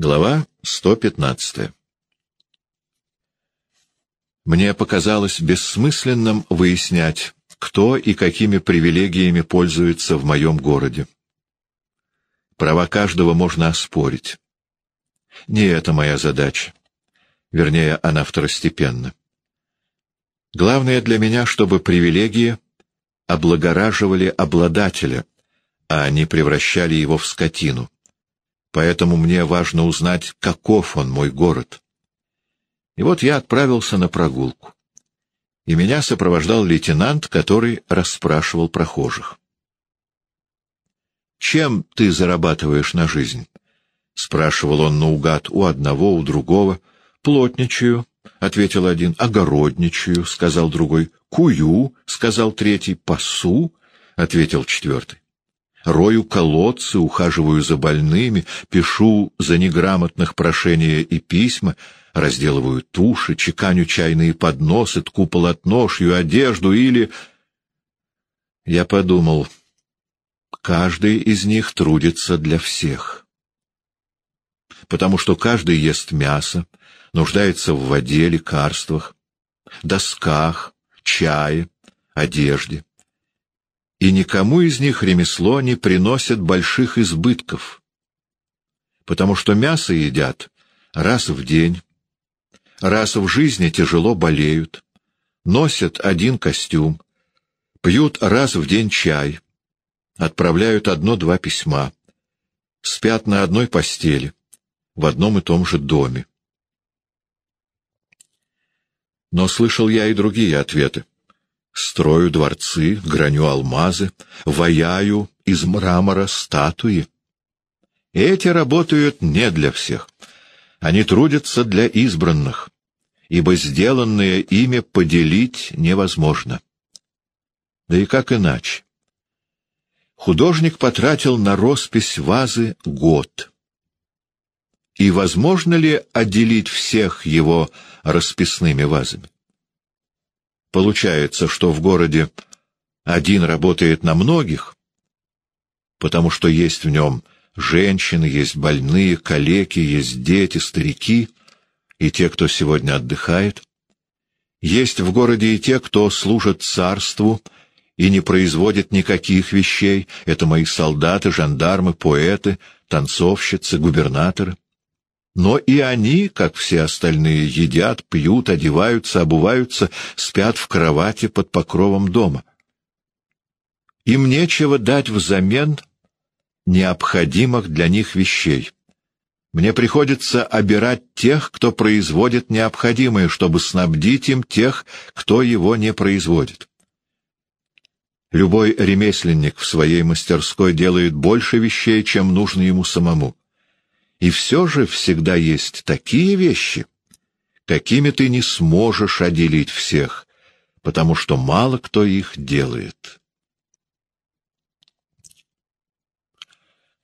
Глава 115 Мне показалось бессмысленным выяснять, кто и какими привилегиями пользуется в моем городе. Права каждого можно оспорить. Не это моя задача. Вернее, она второстепенна. Главное для меня, чтобы привилегии облагораживали обладателя, а не превращали его в скотину поэтому мне важно узнать, каков он, мой город. И вот я отправился на прогулку. И меня сопровождал лейтенант, который расспрашивал прохожих. «Чем ты зарабатываешь на жизнь?» — спрашивал он наугад у одного, у другого. «Плотничаю», — ответил один. «Огородничаю», — сказал другой. «Кую», — сказал третий. «Пасу», — ответил четвертый рою колодцы, ухаживаю за больными, пишу за неграмотных прошения и письма, разделываю туши, чеканю чайные подносы, тку полотно, шью одежду или... Я подумал, каждый из них трудится для всех. Потому что каждый ест мясо, нуждается в воде, лекарствах, досках, чае, одежде и никому из них ремесло не приносит больших избытков, потому что мясо едят раз в день, раз в жизни тяжело болеют, носят один костюм, пьют раз в день чай, отправляют одно-два письма, спят на одной постели, в одном и том же доме. Но слышал я и другие ответы. Строю дворцы, граню алмазы, ваяю из мрамора статуи. Эти работают не для всех. Они трудятся для избранных, ибо сделанное ими поделить невозможно. Да и как иначе? Художник потратил на роспись вазы год. И возможно ли отделить всех его расписными вазами? Получается, что в городе один работает на многих, потому что есть в нем женщины, есть больные, калеки, есть дети, старики и те, кто сегодня отдыхает. Есть в городе и те, кто служит царству и не производит никаких вещей. Это мои солдаты, жандармы, поэты, танцовщицы, губернаторы. Но и они, как все остальные, едят, пьют, одеваются, обуваются, спят в кровати под покровом дома. Им нечего дать взамен необходимых для них вещей. Мне приходится обирать тех, кто производит необходимое, чтобы снабдить им тех, кто его не производит. Любой ремесленник в своей мастерской делает больше вещей, чем нужно ему самому. И все же всегда есть такие вещи, какими ты не сможешь отделить всех, потому что мало кто их делает.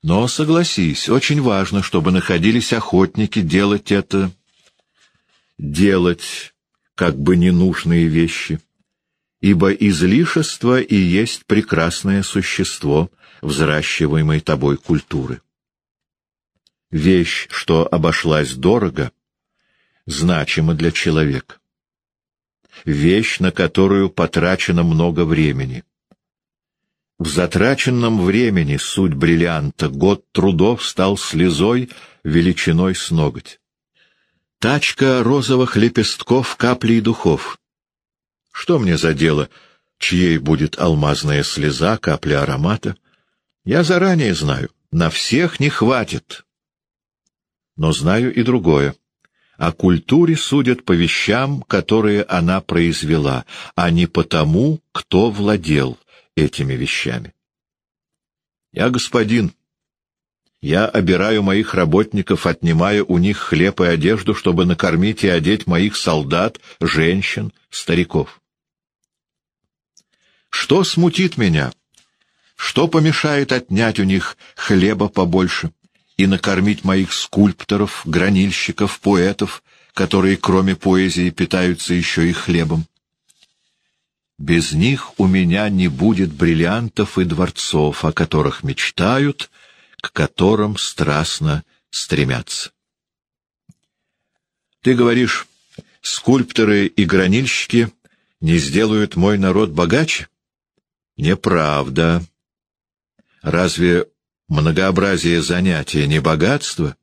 Но, согласись, очень важно, чтобы находились охотники делать это, делать как бы ненужные вещи, ибо излишество и есть прекрасное существо взращиваемой тобой культуры вещь, что обошлась дорого, значима для человека. Вещь, на которую потрачено много времени. В затраченном времени суть бриллианта год трудов стал слезой величиной с ноготь. Тачка розовых лепестков, каплей духов. Что мне за дело, чьей будет алмазная слеза, капля аромата? Я заранее знаю, на всех не хватит, но знаю и другое. О культуре судят по вещам, которые она произвела, а не по тому, кто владел этими вещами. Я господин. Я обираю моих работников, отнимая у них хлеб и одежду, чтобы накормить и одеть моих солдат, женщин, стариков. Что смутит меня? Что помешает отнять у них хлеба побольше? И накормить моих скульпторов, гранильщиков, поэтов, которые кроме поэзии питаются еще и хлебом. Без них у меня не будет бриллиантов и дворцов, о которых мечтают, к которым страстно стремятся. Ты говоришь, скульпторы и гранильщики не сделают мой народ богаче? Неправда. Разве многообразие занятия не богатство?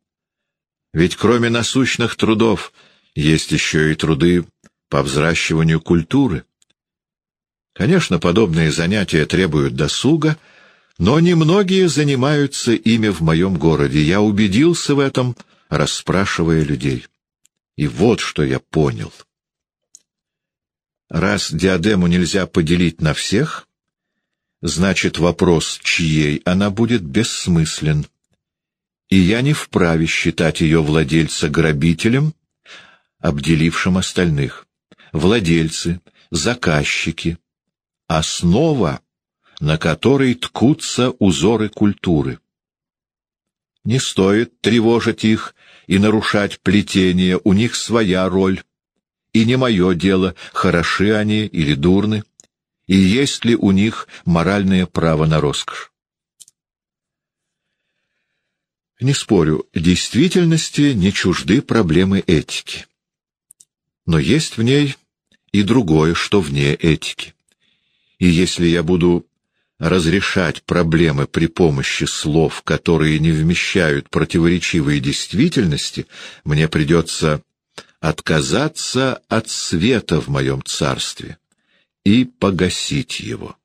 Ведь кроме насущных трудов есть еще и труды по взращиванию культуры. Конечно, подобные занятия требуют досуга, но немногие занимаются ими в моем городе. Я убедился в этом, расспрашивая людей. И вот что я понял. Раз диадему нельзя поделить на всех, значит вопрос, чьей она будет, бессмыслен. И я не вправе считать ее владельца грабителем, обделившим остальных. Владельцы, заказчики, основа, на которой ткутся узоры культуры. Не стоит тревожить их и нарушать плетение, у них своя роль. И не мое дело, хороши они или дурны, и есть ли у них моральное право на роскошь. Не спорю, действительности не чужды проблемы этики. Но есть в ней и другое, что вне этики. И если я буду разрешать проблемы при помощи слов, которые не вмещают противоречивые действительности, мне придется отказаться от света в моем царстве и погасить его.